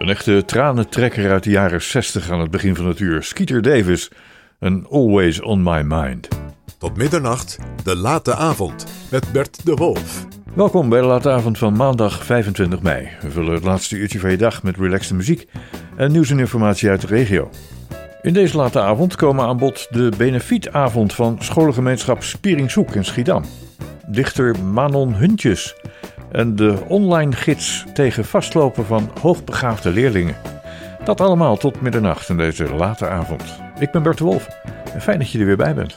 Een echte tranentrekker uit de jaren 60 aan het begin van het uur. Skeeter Davis, een Always on My Mind. Tot middernacht, de late avond met Bert de Wolf. Welkom bij de late avond van maandag 25 mei. We vullen het laatste uurtje van je dag met relaxte muziek en nieuws en informatie uit de regio. In deze late avond komen aan bod de benefietavond van scholengemeenschap Spieringzoek in Schiedam. Dichter Manon Huntjes en de online gids tegen vastlopen van hoogbegaafde leerlingen. Dat allemaal tot middernacht in deze late avond. Ik ben Bert de Wolf fijn dat je er weer bij bent.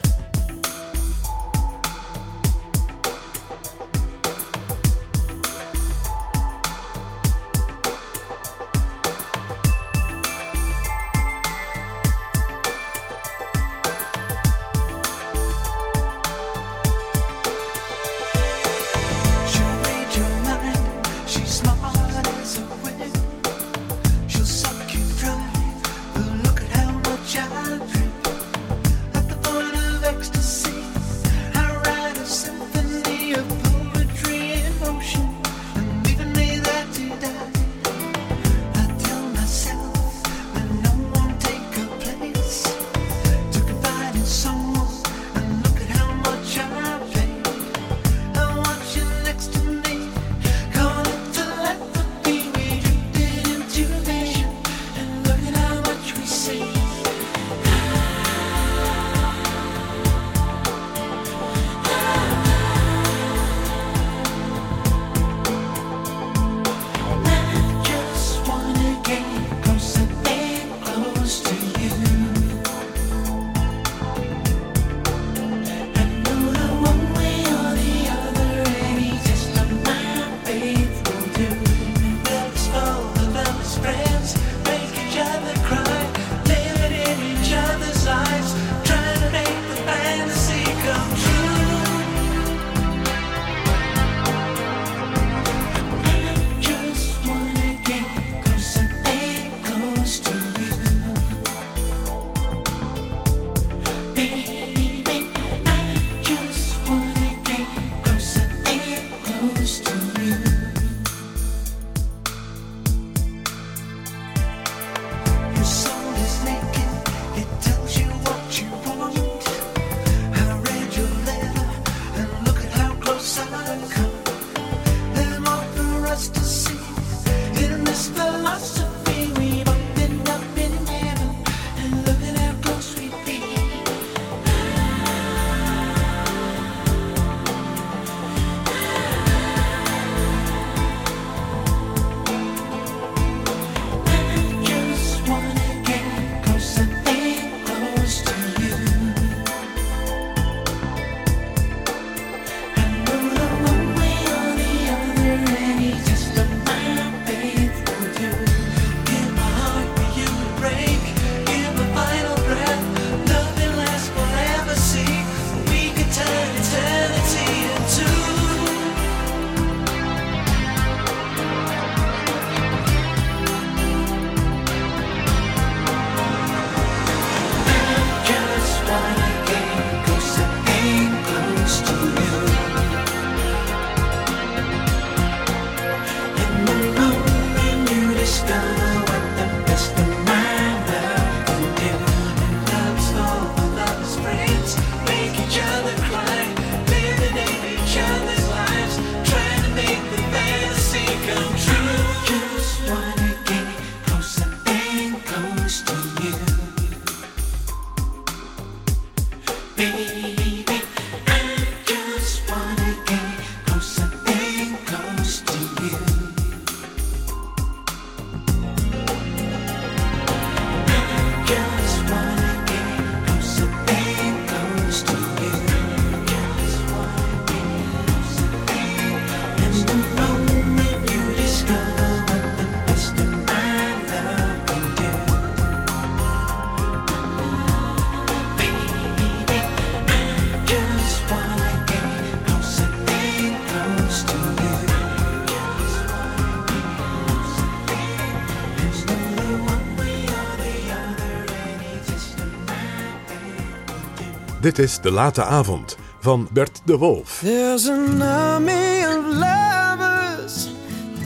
Dit is De Late Avond van Bert de Wolf. There's an army of lovers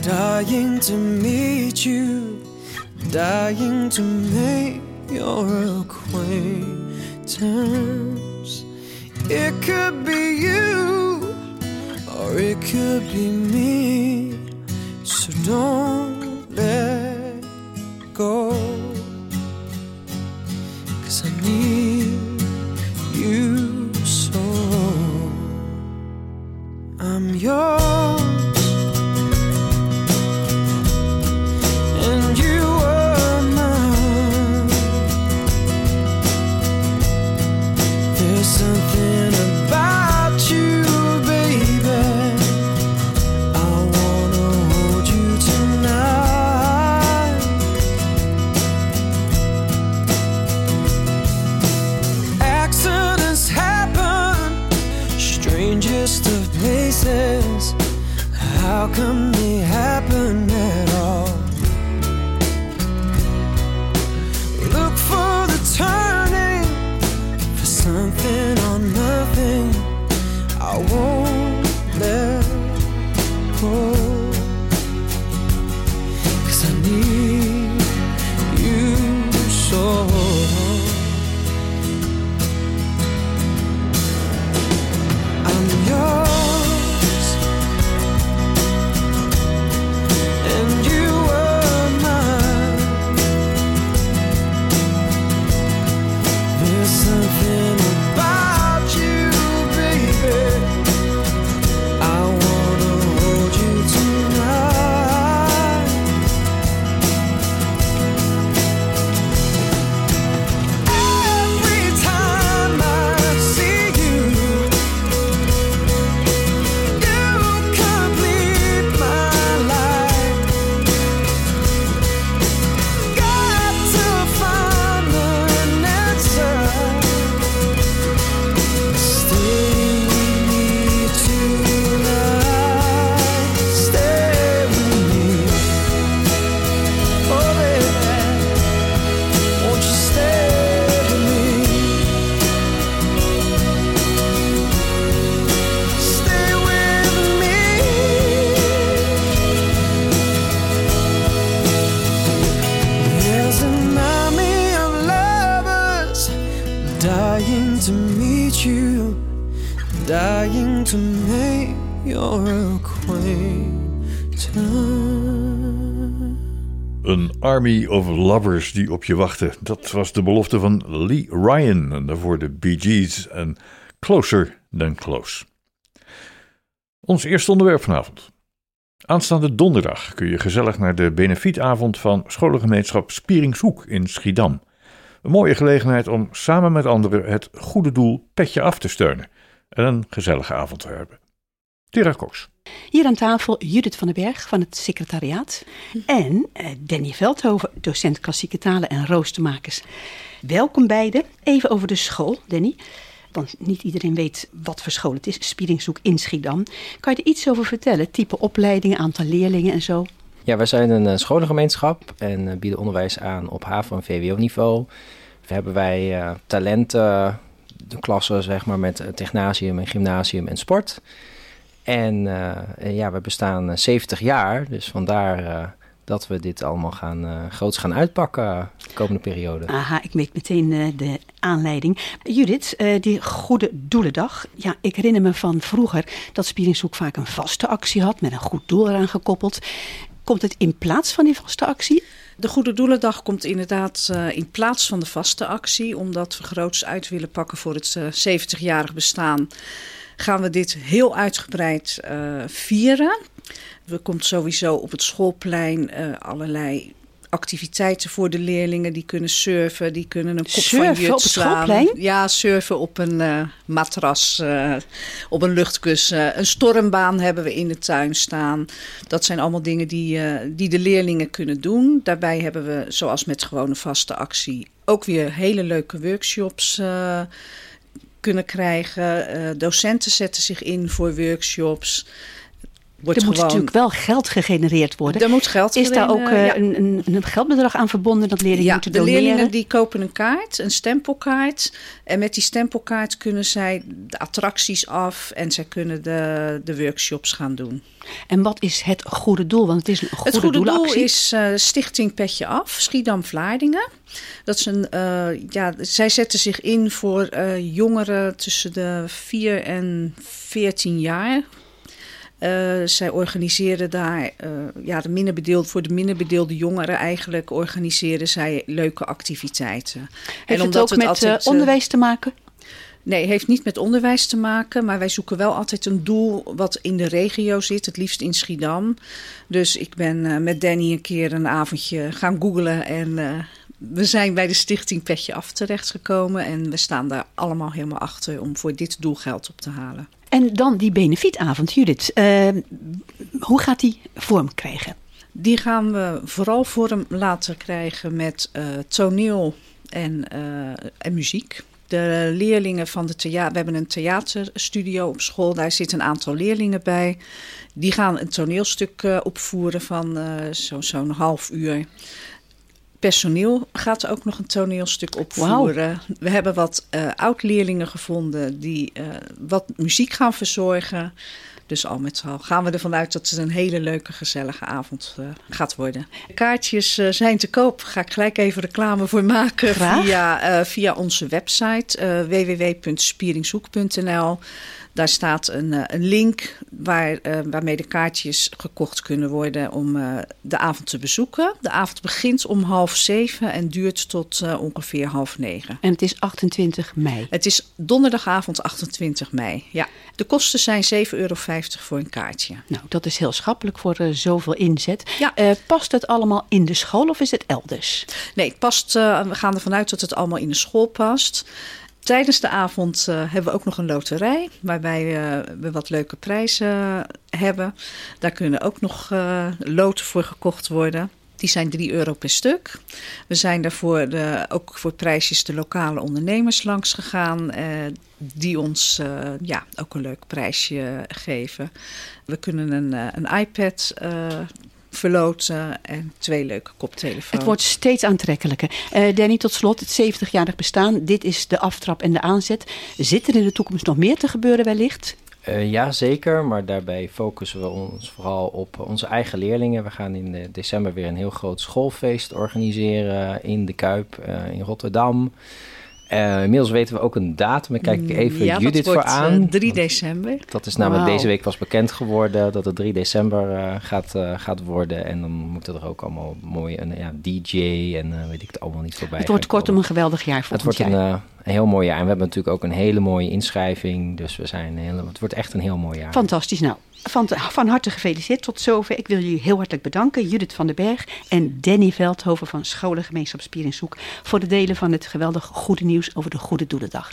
dying to meet you, dying to make your acquaintance. It could be you, or it could be me. Army of lovers die op je wachten. Dat was de belofte van Lee Ryan. En daarvoor de Bee Gees en Closer Than Close. Ons eerste onderwerp vanavond. Aanstaande donderdag kun je gezellig naar de benefietavond van scholengemeenschap Spieringshoek in Schiedam. Een mooie gelegenheid om samen met anderen het goede doel petje af te steunen en een gezellige avond te hebben. Tira. Hier aan tafel Judith van den Berg van het secretariaat en eh, Danny Veldhoven, docent klassieke talen en roostermakers. Welkom beiden. Even over de school, Danny. Want niet iedereen weet wat voor school het is. Spieringshoek in Schiedam. Kan je er iets over vertellen? Type opleidingen, aantal leerlingen en zo? Ja, wij zijn een eh, scholengemeenschap en eh, bieden onderwijs aan op HAVO- en VWO-niveau. We hebben wij eh, talenten, de klassen zeg maar met technasium en gymnasium en sport. En eh, eh, ja, we bestaan eh, 70 jaar, dus vandaar eh, dat we dit allemaal gaan, eh, groots gaan uitpakken eh, de komende periode. Aha, ik weet meteen eh, de aanleiding. Judith, eh, die Goede Doelendag. Ja, ik herinner me van vroeger dat Spieringshoek vaak een vaste actie had met een goed doel eraan gekoppeld. Komt het in plaats van die vaste actie? De Goede Doelendag komt inderdaad eh, in plaats van de vaste actie. Omdat we groots uit willen pakken voor het eh, 70-jarig bestaan. Gaan we dit heel uitgebreid eh, vieren. Er komt sowieso op het schoolplein eh, allerlei activiteiten voor de leerlingen. Die kunnen surfen, die kunnen een kop van Surfen jut op het slaan. schoolplein? Ja, surfen op een eh, matras, op een luchtkussen. Een stormbaan hebben we in de tuin staan. Dat zijn allemaal dingen die, die de leerlingen kunnen doen. Daarbij hebben we, zoals met gewone vaste actie, ook weer hele leuke workshops kunnen krijgen. Eh, docenten zetten zich in voor workshops. Wordt er moet gewoon- natuurlijk wel geld gegenereerd worden. er moet geld Is daar ook eh, eh, ja. een, een, een geldbedrag aan verbonden dat leerlingen Ja, moeten de doneren? leerlingen die kopen een kaart, een stempelkaart. En met die stempelkaart kunnen zij de attracties af en zij kunnen de, de workshops gaan doen. En wat is het goede doel? Want het is een goede, Het goede doel is eh, Stichting Petje Af, Schiedam Vlaardingen. Dat is een, ja, zij zetten zich in voor jongeren tussen de 4 en 14 jaar. Eh, zij organiseren daar, eh, ja, de minder bedeeld, voor de minder bedeelde jongeren eigenlijk, organiseren zij leuke activiteiten. Heeft het ook met altijd, eh, onderwijs te maken? Nee, heeft niet met onderwijs te maken. Maar wij zoeken wel altijd een doel wat in de regio zit. Het liefst in Schiedam. Dus ik ben met Danny een keer een avondje gaan googlen. En we zijn bij de stichting Petje Af terechtgekomen. En we staan daar allemaal helemaal achter om voor dit doel geld op te halen. En dan die benefietavond, Judith. Eh, hoe gaat die vorm krijgen? Die gaan we vooral vorm laten krijgen met eh, toneel en, eh, en muziek. De leerlingen van de theater, we hebben een theaterstudio op school, daar zitten een aantal leerlingen bij. Die gaan een toneelstuk opvoeren van eh, zo- zo'n half uur. Personeel gaat ook nog een toneelstuk opvoeren. We hebben wat eh, oud-leerlingen gevonden die eh, wat muziek gaan verzorgen. Dus al met al gaan we ervan uit dat het een hele leuke, gezellige avond eh, gaat worden. Kaartjes zijn te koop. Ga ik gelijk even reclame voor maken Graag. via, via onze website www.spieringshoek.nl. Daar staat een, eh, een link waar, eh, waarmee de kaartjes gekocht kunnen worden om eh, de avond te bezoeken. De avond begint om half zeven en duurt tot ongeveer half negen. En het is 28 mei. Het is donderdagavond 28 mei. Ja. De kosten zijn 7,50 euro voor een kaartje. Nou, dat is heel schappelijk voor zoveel inzet. Ja. Past het allemaal in de school of is het elders? Nee, het past, we gaan ervan uit dat het allemaal in de school past. Tijdens de avond eh, hebben we ook nog een loterij, waarbij eh, we wat leuke prijzen hebben. Daar kunnen ook nog eh, loten voor gekocht worden. Die zijn 3 euro per stuk. We zijn daarvoor de, ook voor prijsjes de lokale ondernemers langs gegaan. eh, die ons eh, ja, ook een leuk prijsje geven. We kunnen een, een iPad eh, verloten en twee leuke koptelefoons. Het wordt steeds aantrekkelijker. Eh, Danny, tot slot, het 70-jarig bestaan. Dit is de aftrap en de aanzet. Zit er in de toekomst nog meer te gebeuren wellicht? Eh, ja, zeker. Maar daarbij focussen we ons vooral op onze eigen leerlingen. We gaan in december weer een heel groot schoolfeest organiseren in de Kuip eh, in Rotterdam. Eh, inmiddels weten we ook een datum. Daar kijk ik even ja, Judith dat voor wordt, eh, aan. 3 december. Dat is namelijk deze week pas bekend geworden dat het 3 december eh, gaat, gaat worden. En dan moeten er ook allemaal mooi een ja, DJ en weet ik het allemaal niet voorbij. Het wordt kortom een geweldig jaar Het volgend wordt een, jaar. eh, een heel mooi jaar. En we hebben natuurlijk ook een hele mooie inschrijving. Dus we zijn heel, het wordt echt een heel mooi jaar. Fantastisch. Nou, van, van harte gefeliciteerd tot zover. Ik wil jullie heel hartelijk bedanken. Judith van den Berg en Danny Veldhoven van Scholengemeenschap Spieringzoek... voor de delen van het geweldig goede nieuws over de Goede Doelendag.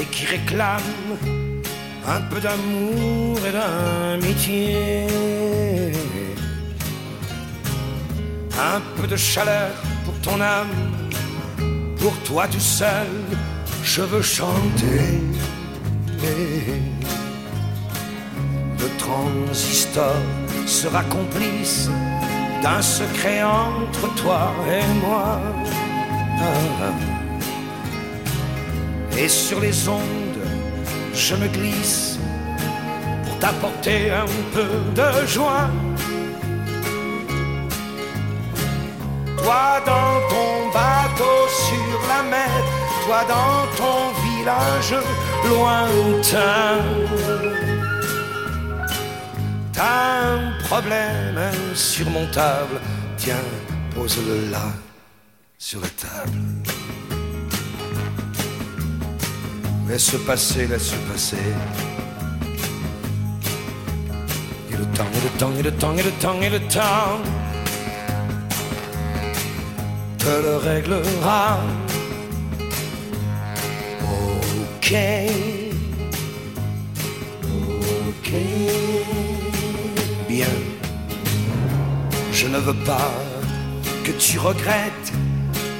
Et qui réclame un peu d'amour et d'amitié, un peu de chaleur pour ton âme, pour toi tout seul, je veux chanter. Le transistor sera complice d'un secret entre toi et moi. Et sur les ondes, je me glisse pour t'apporter un peu de joie. Toi dans ton bateau sur la mer, toi dans ton village lointain. T'as un problème insurmontable, tiens, pose-le là, sur la table. Laisse passer, laisse passer. Et le temps, et le temps, et le temps, et le temps, et le temps te le réglera. Ok. Ok. Bien. Je ne veux pas que tu regrettes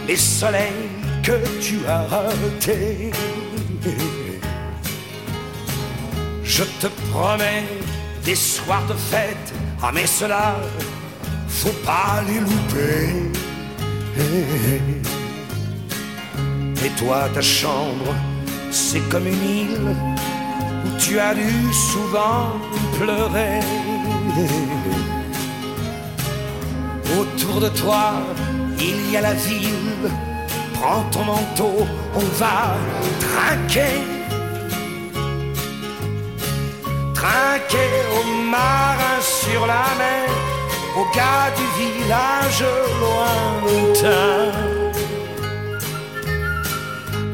les soleils que tu as ratés. Je te promets des soirs de fête, ah mais cela, faut pas les louper. Et toi, ta chambre, c'est comme une île où tu as dû souvent pleurer. Autour de toi, il y a la ville. Prends ton manteau, on va trinquer. Trinquer aux marins sur la mer, aux gars du village lointain.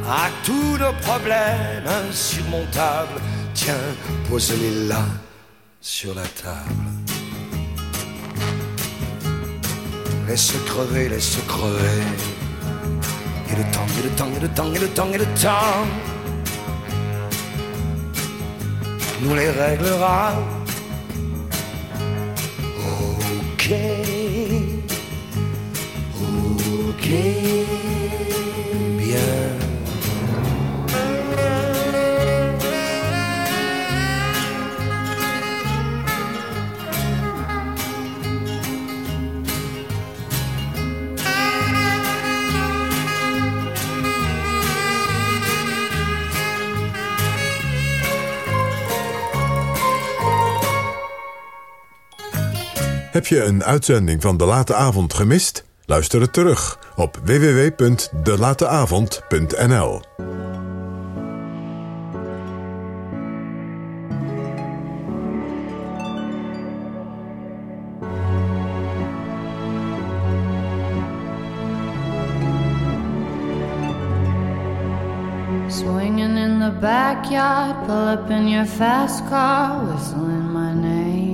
À tous nos problèmes insurmontables, tiens, pose-les là sur la table. Laisse crever, laisse crever et le temps, et le temps, et le temps, et le temps, et le temps nous les réglera. Ok, ok, bien. Heb je een uitzending van De Late Avond gemist? Luister het terug op www.delateavond.nl. Swinging in the backyard, pull up in your fast car, whistling my name.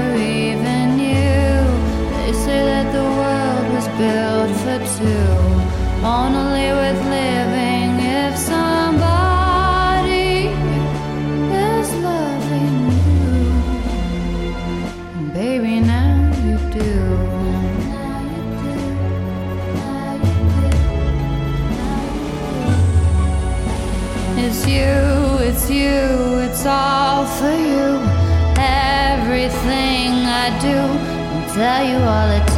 for two. Only with living if somebody is loving you. And baby. Now you do. It's you, it's you, it's all for you. Everything I do, I tell you all the time.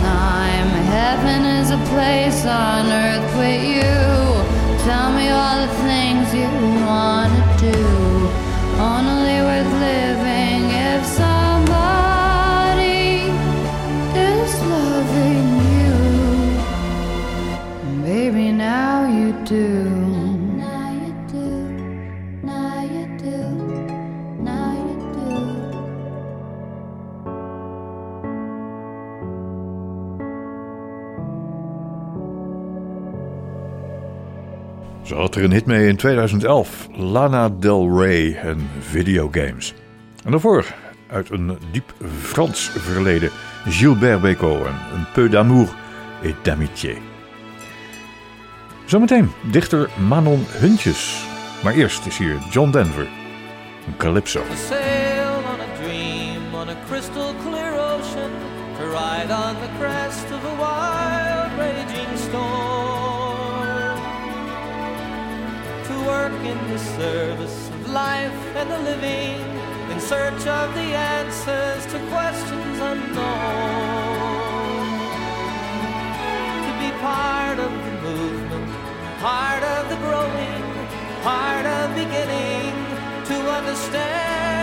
Heaven is a place on earth with you. Tell me all the things you wanna Ze had er een hit mee in 2011, Lana Del Rey en videogames. En daarvoor, uit een diep Frans verleden, Gilbert Bécaud en peu d'amour et d'amitié. Zometeen dichter Manon Huntjes. Maar eerst is hier John Denver, een Calypso. Crystal clear ocean, ride on the crest of a in the service of life and the living, in search of the answers to questions unknown, to be part of the movement, part of the growing, part of beginning to understand.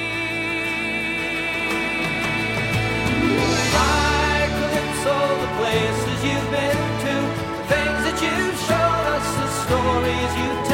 Calypso, the places you've been to, the things that you've shown us, the stories you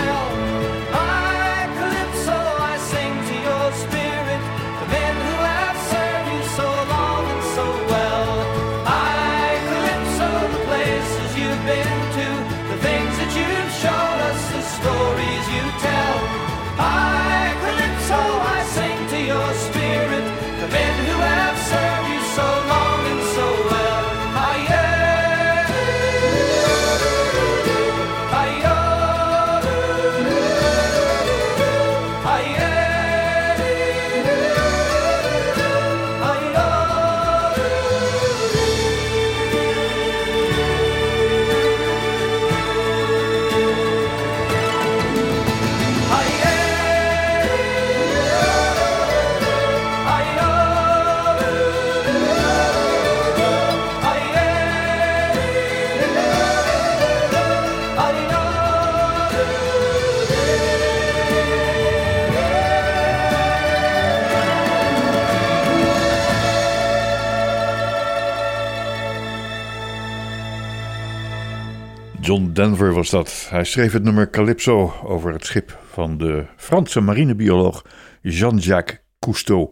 Denver was dat. Hij schreef het nummer Calypso over het schip van de Franse marinebioloog Jean-Jacques Cousteau.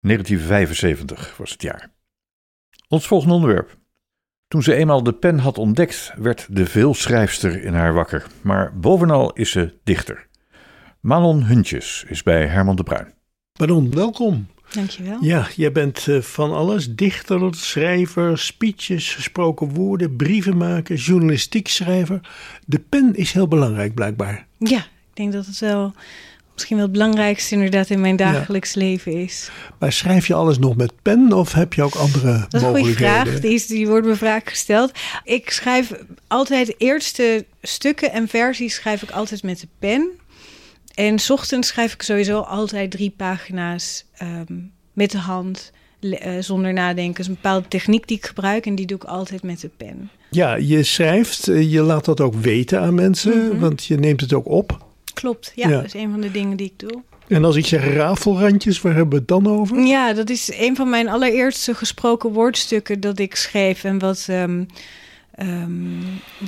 1975 was het jaar. Ons volgende onderwerp. Toen ze eenmaal de pen had ontdekt, werd de veelschrijfster in haar wakker. Maar bovenal is ze dichter. Manon Huntjes is bij Herman de Bruin. Pardon, welkom. Dankjewel. Ja, jij bent eh, van alles. Dichter, schrijver, speeches, gesproken woorden, brieven maken, journalistiek schrijver. De pen is heel belangrijk blijkbaar. Ja, ik denk dat het wel misschien wel het belangrijkste inderdaad in mijn dagelijks leven is. Maar schrijf je alles nog met pen of heb je ook andere Dat is mogelijkheden? vraag. Die, is, die wordt me vaak gesteld. Ik schrijf altijd eerste stukken en versies schrijf ik altijd met de pen. En 's ochtends schrijf ik sowieso altijd drie pagina's ehm, met de hand, eh, zonder nadenken. Dat is een bepaalde techniek die ik gebruik en die doe ik altijd met de pen. Ja, je schrijft, eh, je laat dat ook weten aan mensen, Mhm. want je neemt het ook op. Klopt, ja, Ja. dat is een van de dingen die ik doe. En als ik zeg rafelrandjes, waar hebben we het dan over? Ja, dat is een van mijn allereerste gesproken woordstukken dat ik schreef. En wat, ehm, ehm,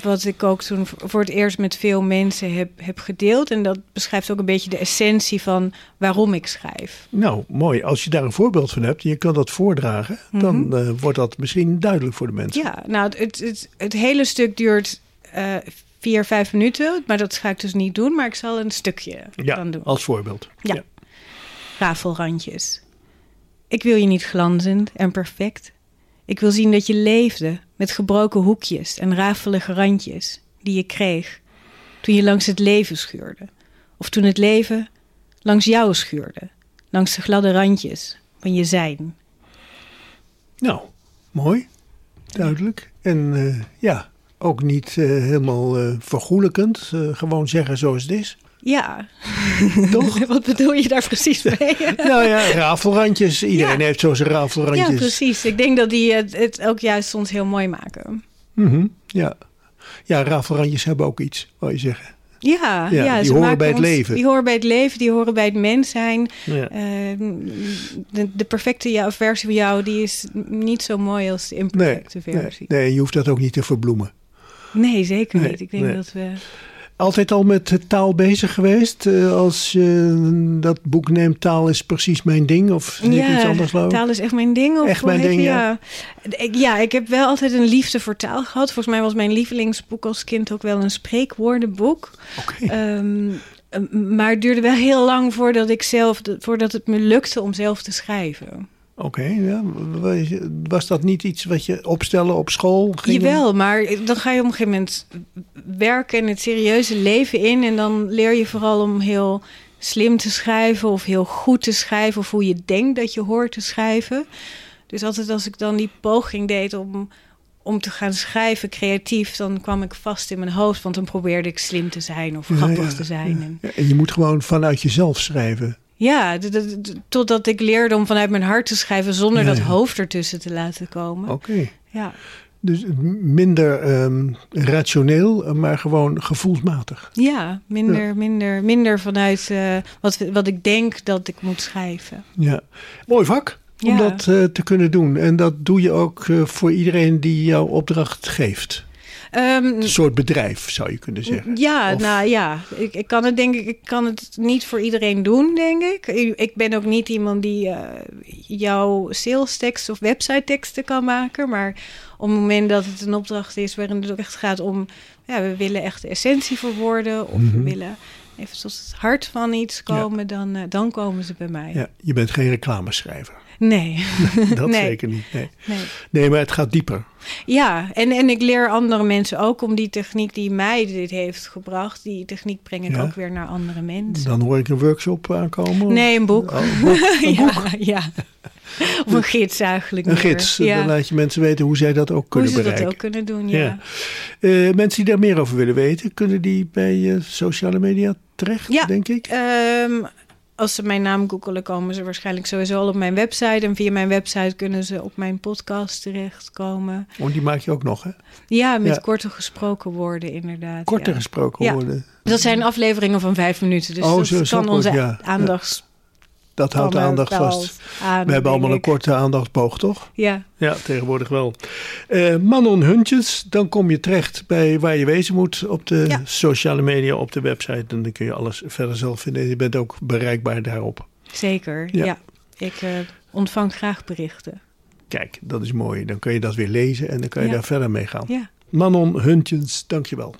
wat ik ook toen voor het eerst met veel mensen heb, heb gedeeld. En dat beschrijft ook een beetje de essentie van waarom ik schrijf. Nou, mooi. Als je daar een voorbeeld van hebt en je kan dat voordragen, dan Mhm. eh, wordt dat misschien duidelijk voor de mensen. Ja, nou, het, het, het, hele stuk duurt eh, vier, vijf minuten. Maar dat ga ik dus niet doen. Maar ik zal een stukje Ja, dan doen. als voorbeeld. Ja. Rafelrandjes. Ik wil je niet glanzend en perfect. Ik wil zien dat je leefde met gebroken hoekjes en rafelige randjes die je kreeg toen je langs het leven schuurde. Of toen het leven langs jou schuurde, langs de gladde randjes van je zijn. Nou, mooi. Duidelijk. En eh, ja, ook niet eh, helemaal eh vergoelijkend. Gewoon zeggen zoals het is. Ja. Toch? Wat bedoel je daar precies mee? nou ja, rafelrandjes. Iedereen heeft zo zijn rafelrandjes. Ja, precies. Ik denk dat die het, het ook juist soms heel mooi maken. Mhm, ja. ja, rafelrandjes hebben ook iets, wou je zeggen. Ja, Ja, ja, die ze horen bij het ons- leven. Die horen bij het leven, die horen bij het mens zijn. Ja. Eh, de, de perfecte versie van jou, die is niet zo mooi als de Nee, imperfecte nee, versie. nee, je hoeft dat ook niet te verbloemen. Nee, zeker Nee, niet. Ik denk nee. dat we... Altijd al met taal bezig geweest? Eh, als je dat boek neemt, taal is precies mijn ding? Of ik iets anders lopen? taal is echt mijn ding. Of Echt mijn ding, ja. Ik, ja, ik heb wel altijd een liefde voor taal gehad. Volgens mij was mijn lievelingsboek als kind ook wel een spreekwoordenboek. Ehm, m- maar het duurde wel heel lang voordat ik zelf, voordat het me lukte om zelf te schrijven. Oké, ja. Was- dat niet iets wat je opstellen op school? ging? Jawel, maar dan ga je op een gegeven moment werken en het serieuze leven in. En dan leer je vooral om heel slim te schrijven of heel goed te schrijven. Of hoe je denkt dat je hoort te schrijven. Dus altijd als ik dan die poging deed om, om te gaan schrijven creatief... dan kwam ik vast in mijn hoofd. Want dan probeerde ik slim te zijn of grappig ja, te zijn. En je moet gewoon vanuit jezelf schrijven. Ja, totdat ik leerde om vanuit mijn hart te schrijven... zonder Ja, dat hoofd ertussen te laten komen. Oké. Ja. Dus minder ehm, rationeel, maar gewoon gevoelsmatig. Ja, minder, Ja. minder, minder vanuit eh, wat, wat ik denk dat ik moet schrijven. Ja, mooi vak om dat eh, te kunnen doen. En dat doe je ook eh, voor iedereen die jouw opdracht geeft. Ehm, Een soort bedrijf, zou je kunnen zeggen. ja, Of- nou ja, ik, ik kan het denk ik, ik kan het niet voor iedereen doen, denk ik. Ik, ik ben ook niet iemand die eh, jouw sales teksten of website teksten kan maken, maar op het moment dat het een opdracht is waarin het ook echt gaat om, ja, we willen echt de essentie verwoorden of Mhm. we willen even tot het hart van iets komen, dan, eh, dan komen ze bij mij. Ja, je bent geen reclameschrijver. Nee. dat Nee. zeker niet. Nee. Nee. nee, maar het gaat dieper. Ja, en, en ik leer andere mensen ook om die techniek die mij dit heeft gebracht, die techniek breng ik Ja. ook weer naar andere mensen. Dan hoor ik een workshop aankomen. Nee, een boek. Oh, een boek. Een ja, boek. ja. Of een gids eigenlijk. Een meer. gids. Ja. Dan laat je mensen weten hoe zij dat ook Hoe kunnen ze dat bereiken. ook kunnen doen, ja. Eh, mensen die daar meer over willen weten, kunnen die bij eh, sociale media terecht, Ja. denk ik? Ehm, als ze mijn naam googelen, komen ze waarschijnlijk sowieso al op mijn website. En via mijn website kunnen ze op mijn podcast terechtkomen. Want die maak je ook nog, hè? Ja, met Ja. korte gesproken woorden inderdaad. Korter ja. gesproken Ja. worden. Dat zijn afleveringen van vijf minuten. Dus Oh, dat zo kan onze ja. Dat houdt de aandacht vast. aan, We hebben allemaal een korte aandachtsboog, toch? Ja. Ja, tegenwoordig wel. Eh, Manon Huntjes, dan kom je terecht bij waar je wezen moet op de Ja. sociale media, op de website. En dan kun je alles verder zelf vinden. Je bent ook bereikbaar daarop. Zeker, Ja. ja. Ik eh, ontvang graag berichten. Kijk, dat is mooi. Dan kun je dat weer lezen en dan kan je Ja. daar verder mee gaan. Ja. Manon Huntjes, dankjewel.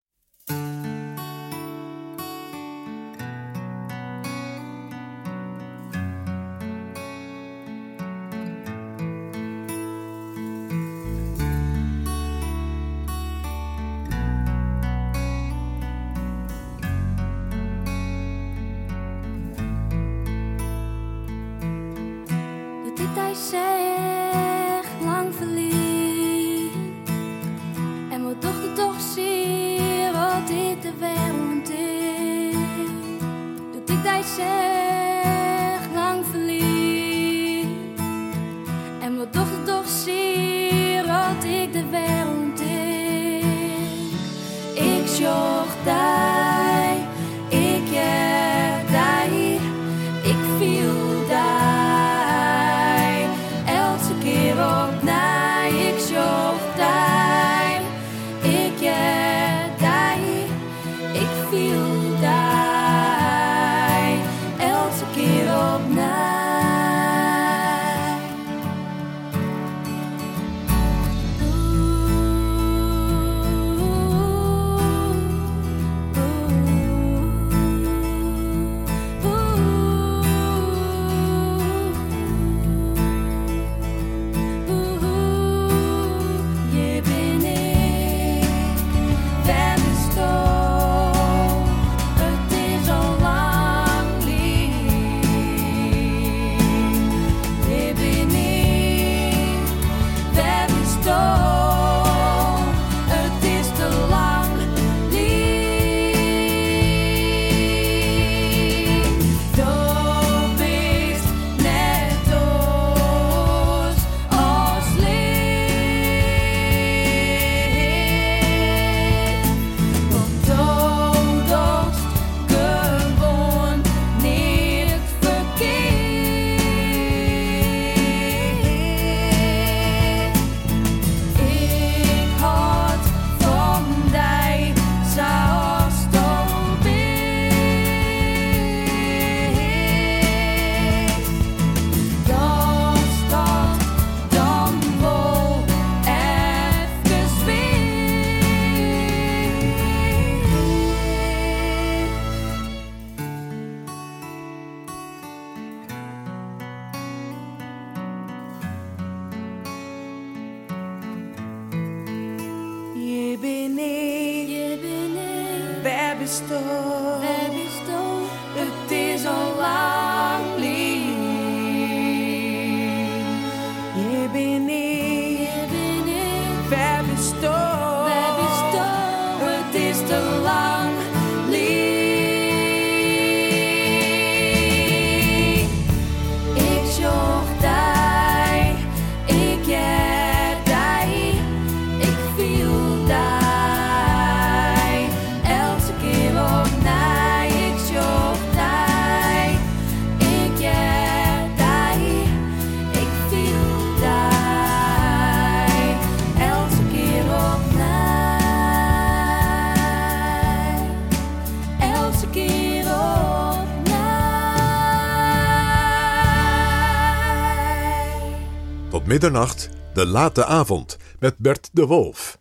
Middernacht, de late avond, met Bert de Wolf.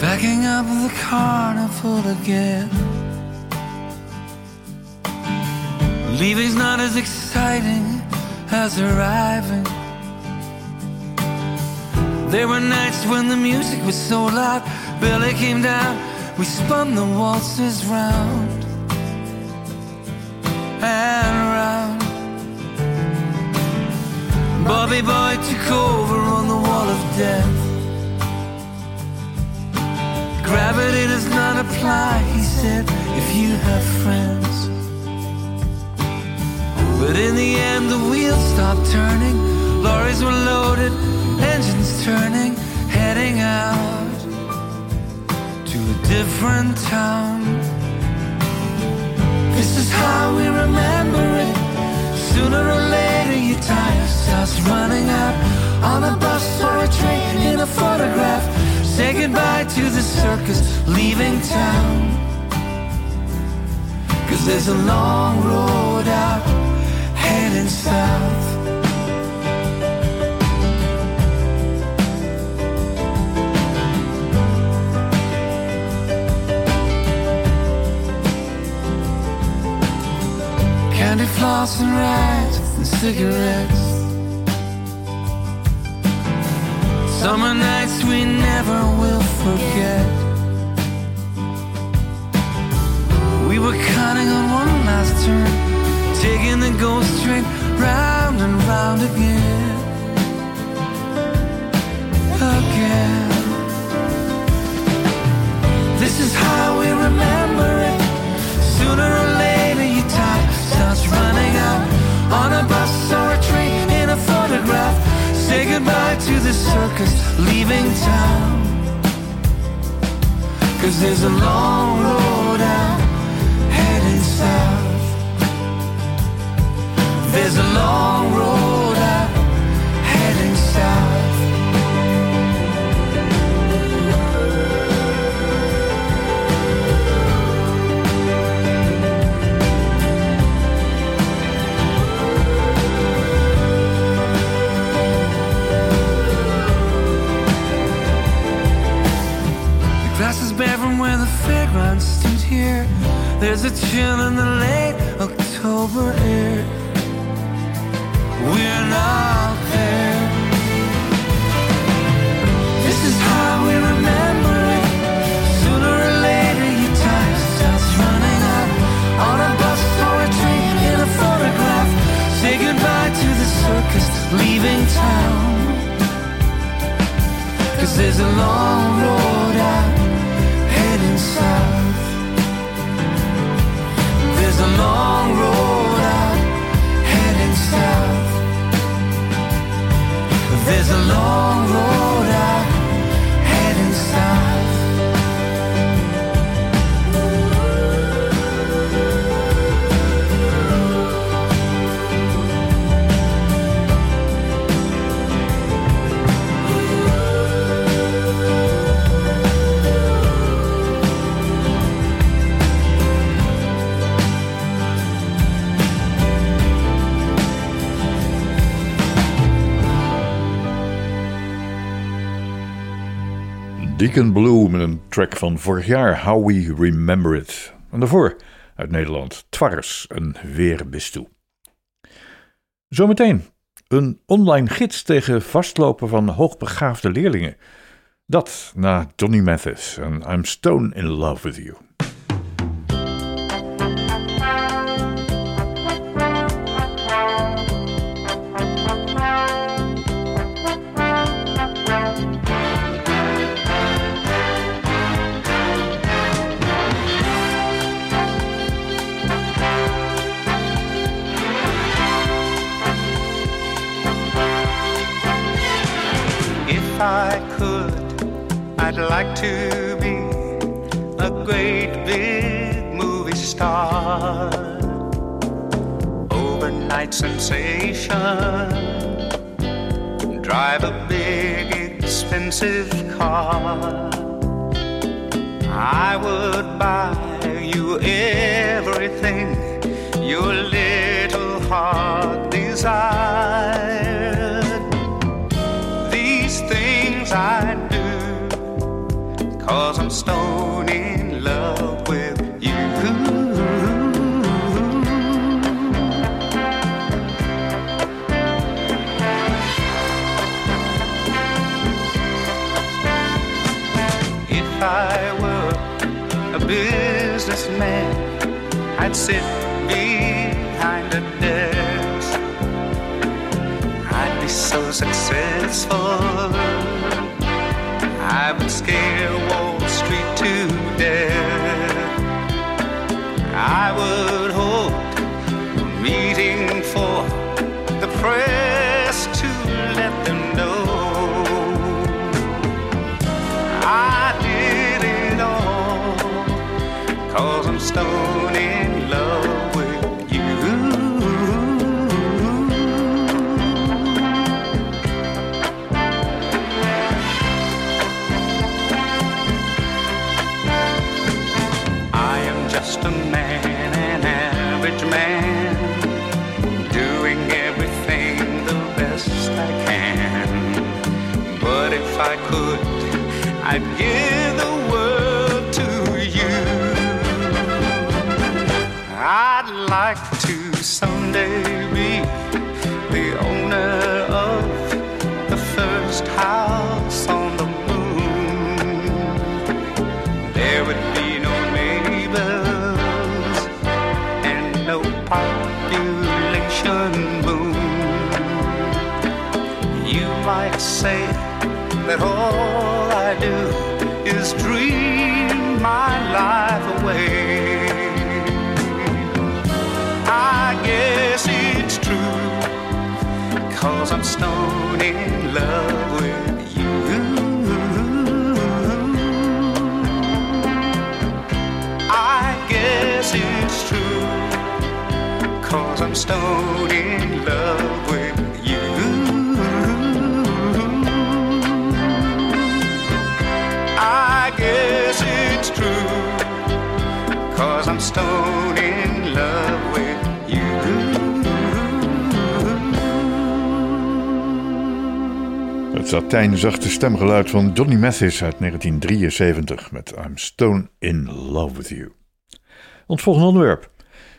Backing up the carnival again. Leaving's not as exciting as arriving. There were nights when the music was so loud, Billy came down, we spun the waltzes round and round. Bobby Boy took over on the wall of death. Gravity does not apply, he said, if you have friends. But in the end, the wheels stopped turning. Lorries were loaded, engines turning, heading out to a different town. This is how we remember it. Sooner or later, your time starts running out on a bus or a train in a photograph. Say goodbye to the circus, leaving town. Cause there's a long road out, heading south. Candy floss and rides and cigarettes. Summer nights we never will forget. We were cutting on one last turn, taking the ghost train round and round again. Again. This is how we remember it. Sooner or later, running out on a bus or a train in a photograph. Say goodbye to the circus, leaving town. Cause there's a long road out heading south. There's a long road here. There's a chill in the late October air. We're not there. This is how we remember it. Sooner or later, your time starts running out. On a bus or a train in a photograph. Say goodbye to the circus, leaving town. Cause there's a long road out heading south. There's a long road out heading south. There's a long road Deacon Blue met een track van vorig jaar, How We Remember It. En daarvoor uit Nederland, Twars, een weerbistoe. Zometeen een online gids tegen vastlopen van hoogbegaafde leerlingen. Dat na Johnny Mathis en I'm Stone in Love With You. I'd like to be a great big movie star. Overnight sensation. Drive a big expensive car. I would buy you everything your little heart desired these things I Cause I'm stone in love with you If I were a businessman I'd sit behind a desk I'd be so successful. I would scare I'd give the world to you. I'd like to someday be the owner of the first house on the moon. There would be no neighbors and no population boom. You might say that all do is dream my life away. I guess it's true, cause I'm stone in love with you. I guess it's true, cause I'm stone Het satijnzachte stemgeluid van Johnny Mathis uit 1973 met I'm Stone in Love with You. Ons volgende onderwerp.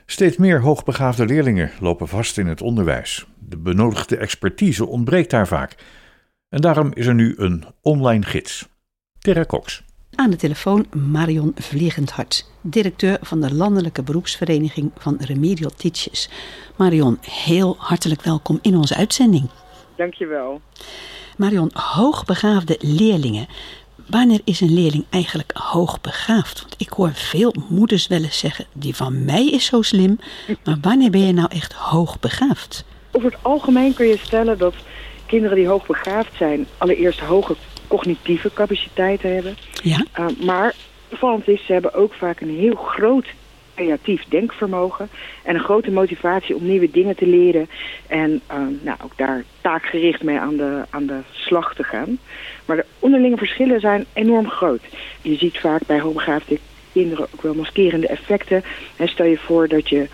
Steeds meer hoogbegaafde leerlingen lopen vast in het onderwijs. De benodigde expertise ontbreekt daar vaak. En daarom is er nu een online gids. Terra Cox. Aan de telefoon Marion Vliegendhart, directeur van de Landelijke Beroepsvereniging van Remedial Teachers. Marion, heel hartelijk welkom in onze uitzending. Dankjewel. Marion, hoogbegaafde leerlingen. Wanneer is een leerling eigenlijk hoogbegaafd? Want ik hoor veel moeders wel eens zeggen: die van mij is zo slim. Maar wanneer ben je nou echt hoogbegaafd? Over het algemeen kun je stellen dat kinderen die hoogbegaafd zijn, allereerst hoge cognitieve capaciteiten hebben. Ja. Uh, maar opvallend is, ze hebben ook vaak een heel groot creatief denkvermogen en een grote motivatie om nieuwe dingen te leren en uh, nou, ook daar taakgericht mee aan de, aan de slag te gaan. Maar de onderlinge verschillen zijn enorm groot. Je ziet vaak bij hoogbegaafde kinderen ook wel maskerende effecten. En stel je voor dat je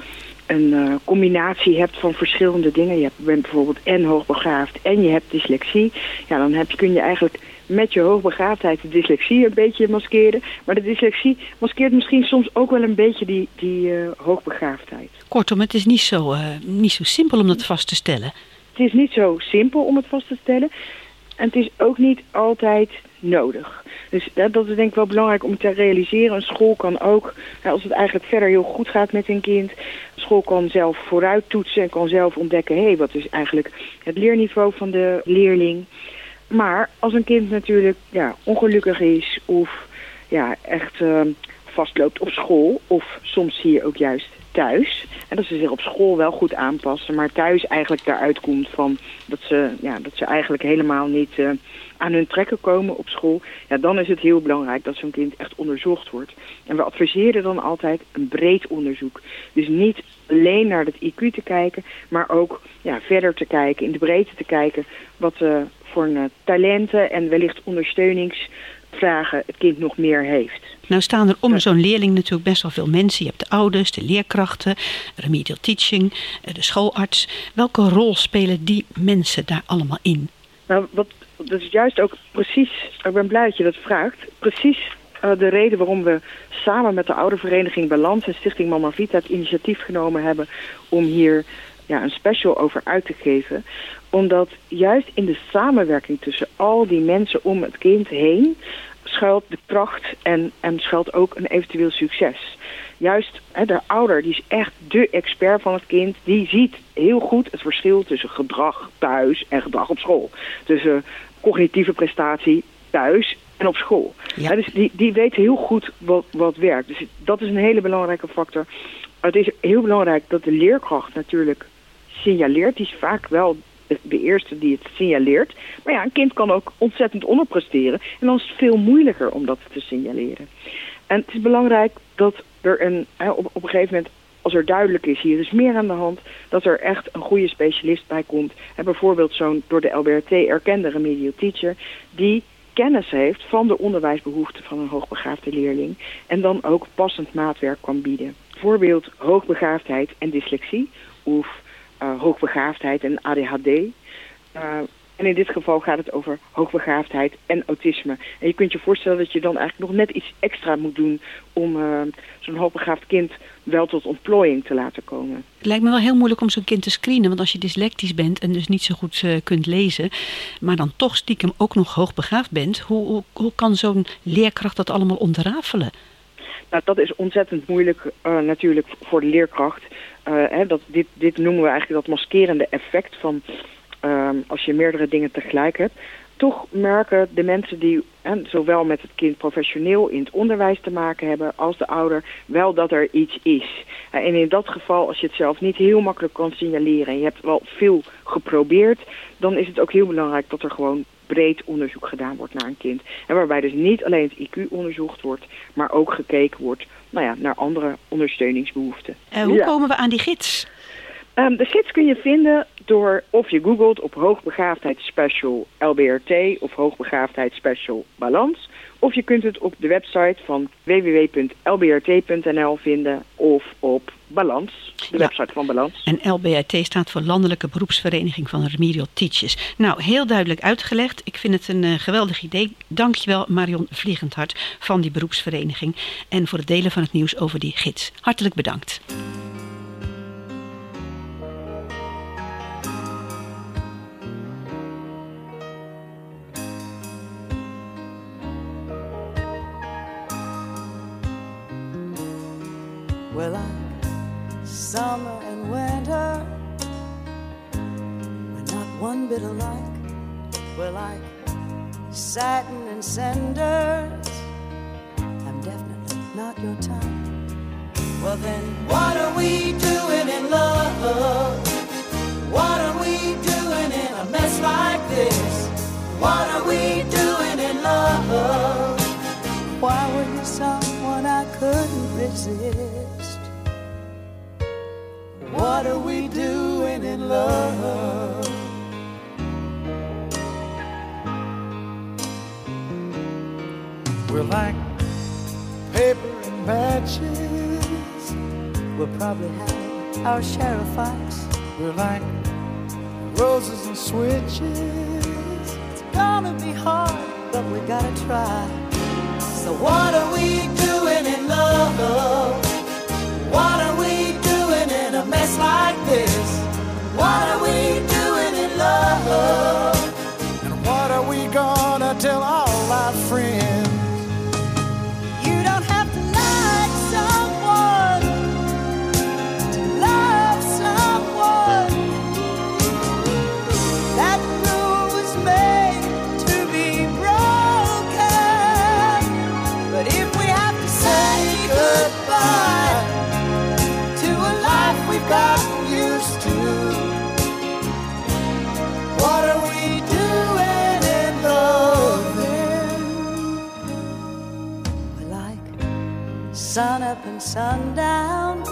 een uh, combinatie hebt van verschillende dingen. Je bent bijvoorbeeld en hoogbegaafd en je hebt dyslexie. Ja, dan heb kun je eigenlijk met je hoogbegaafdheid de dyslexie een beetje maskeren. Maar de dyslexie maskeert misschien soms ook wel een beetje die, die uh, hoogbegaafdheid. Kortom, het is niet zo, uh, niet zo simpel om dat vast te stellen. Het is niet zo simpel om het vast te stellen. En het is ook niet altijd nodig. Dus dat, dat is denk ik wel belangrijk om te realiseren. Een school kan ook, als het eigenlijk verder heel goed gaat met een kind... een school kan zelf vooruit toetsen en kan zelf ontdekken... hé, hey, wat is eigenlijk het leerniveau van de leerling... Maar als een kind natuurlijk ja, ongelukkig is of ja, echt uh, vastloopt op school... of soms zie je ook juist thuis... en dat ze zich op school wel goed aanpassen... maar thuis eigenlijk daaruit komt van dat ze, ja, dat ze eigenlijk helemaal niet uh, aan hun trekken komen op school... Ja, dan is het heel belangrijk dat zo'n kind echt onderzocht wordt. En we adviseren dan altijd een breed onderzoek. Dus niet alleen naar het IQ te kijken... maar ook ja, verder te kijken, in de breedte te kijken... wat uh, voor uh, talenten en wellicht ondersteuningsvragen het kind nog meer heeft. Nou staan er om zo'n leerling natuurlijk best wel veel mensen. Je hebt de ouders, de leerkrachten, remedial teaching, de schoolarts. Welke rol spelen die mensen daar allemaal in? Nou, wat, dat is juist ook precies, ik ben blij dat je dat vraagt, precies uh, de reden waarom we samen met de oudervereniging Balans en Stichting Mama Vita het initiatief genomen hebben om hier ja, een special over uit te geven omdat juist in de samenwerking tussen al die mensen om het kind heen schuilt de kracht en, en schuilt ook een eventueel succes. Juist hè, de ouder, die is echt de expert van het kind, die ziet heel goed het verschil tussen gedrag thuis en gedrag op school. Tussen cognitieve prestatie thuis en op school. Ja. Dus die, die weet heel goed wat, wat werkt. Dus dat is een hele belangrijke factor. Het is heel belangrijk dat de leerkracht natuurlijk signaleert. Die is vaak wel de eerste die het signaleert. Maar ja, een kind kan ook ontzettend onderpresteren. En dan is het veel moeilijker om dat te signaleren. En het is belangrijk dat er een, op, op een gegeven moment, als er duidelijk is, hier is meer aan de hand, dat er echt een goede specialist bij komt. En bijvoorbeeld zo'n door de LBRT erkende remedial teacher, die kennis heeft van de onderwijsbehoeften van een hoogbegaafde leerling. En dan ook passend maatwerk kan bieden. Bijvoorbeeld hoogbegaafdheid en dyslexie of uh, hoogbegaafdheid en ADHD. Uh, en in dit geval gaat het over hoogbegaafdheid en autisme. En je kunt je voorstellen dat je dan eigenlijk nog net iets extra moet doen om uh, zo'n hoogbegaafd kind wel tot ontplooiing te laten komen. Het lijkt me wel heel moeilijk om zo'n kind te screenen, want als je dyslectisch bent en dus niet zo goed uh, kunt lezen, maar dan toch stiekem ook nog hoogbegaafd bent, hoe, hoe, hoe kan zo'n leerkracht dat allemaal ontrafelen? Nou, dat is ontzettend moeilijk uh, natuurlijk voor de leerkracht. Hè, dat, dit, dit noemen we eigenlijk dat maskerende effect van uh, als je meerdere dingen tegelijk hebt. toch merken de mensen die en, zowel met het kind professioneel in het onderwijs te maken hebben als de ouder wel dat er iets is. Eh, En in dat geval, als je het zelf niet heel makkelijk kan signaleren en je hebt wel veel geprobeerd, dan is het ook heel belangrijk dat er gewoon breed onderzoek gedaan wordt naar een kind. En waarbij dus niet alleen het IQ onderzocht wordt, maar ook gekeken wordt nou ja, naar andere ondersteuningsbehoeften. Eh, hoe Ja. komen we aan die gids? Ehm, de gids kun je vinden door of je googelt op hoogbegaafdheid special LBRT of hoogbegaafdheid special balans. Of je kunt het op de website van www.lbrt.nl vinden of op Balans, de website van Balans. En LBRT staat voor Landelijke Beroepsvereniging van Remedial Teachers. Nou, heel duidelijk uitgelegd. Ik vind het een eh, geweldig idee. Dankjewel Marion Vliegendhart van die beroepsvereniging. En voor het delen van het nieuws over die gids. Hartelijk bedankt. Sun up and sundown.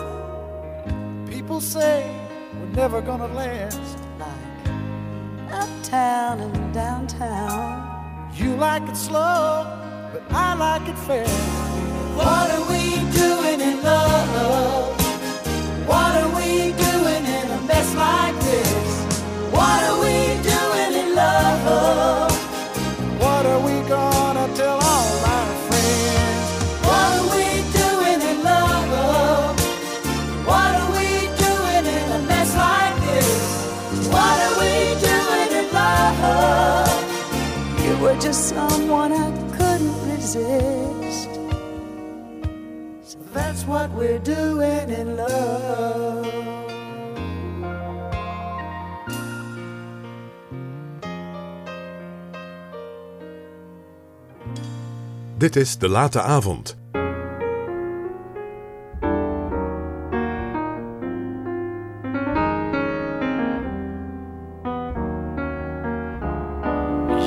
People say we're never gonna last. Like uptown and downtown. You like it slow, but I like it fast. What are we doing in love? What are we doing in a mess like this? What are someone I couldn't resist. So that's what we're doing in love. Dit is De Late Avond.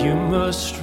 You must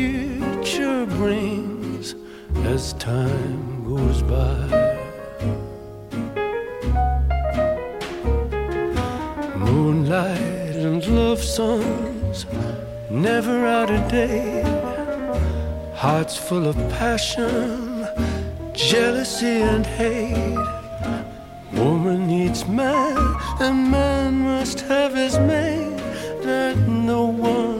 Future brings as time goes by. Moonlight and love songs, never out of date. Hearts full of passion, jealousy and hate. Woman needs man, and man must have his mate that no one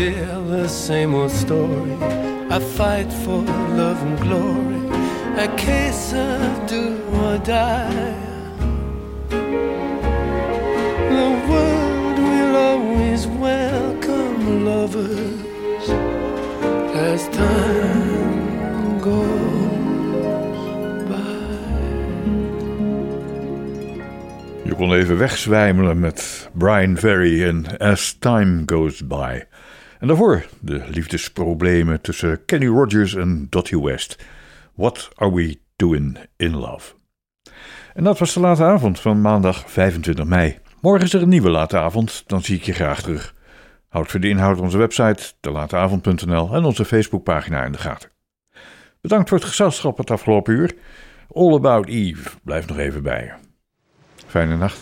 Still the same old story. A fight for love and glory. A case of do or die. The world will always welcome lovers as time goes by. Je kon even wegzwijmelen met Brian Ferry en As Time Goes By. En daarvoor de liefdesproblemen tussen Kenny Rogers en Dottie West. What are we doing in love? En dat was de late avond van maandag 25 mei. Morgen is er een nieuwe late avond, dan zie ik je graag terug. Houd voor de inhoud onze website, delateavond.nl en onze Facebookpagina in de gaten. Bedankt voor het gezelschap het afgelopen uur. All About Eve blijft nog even bij je. Fijne nacht.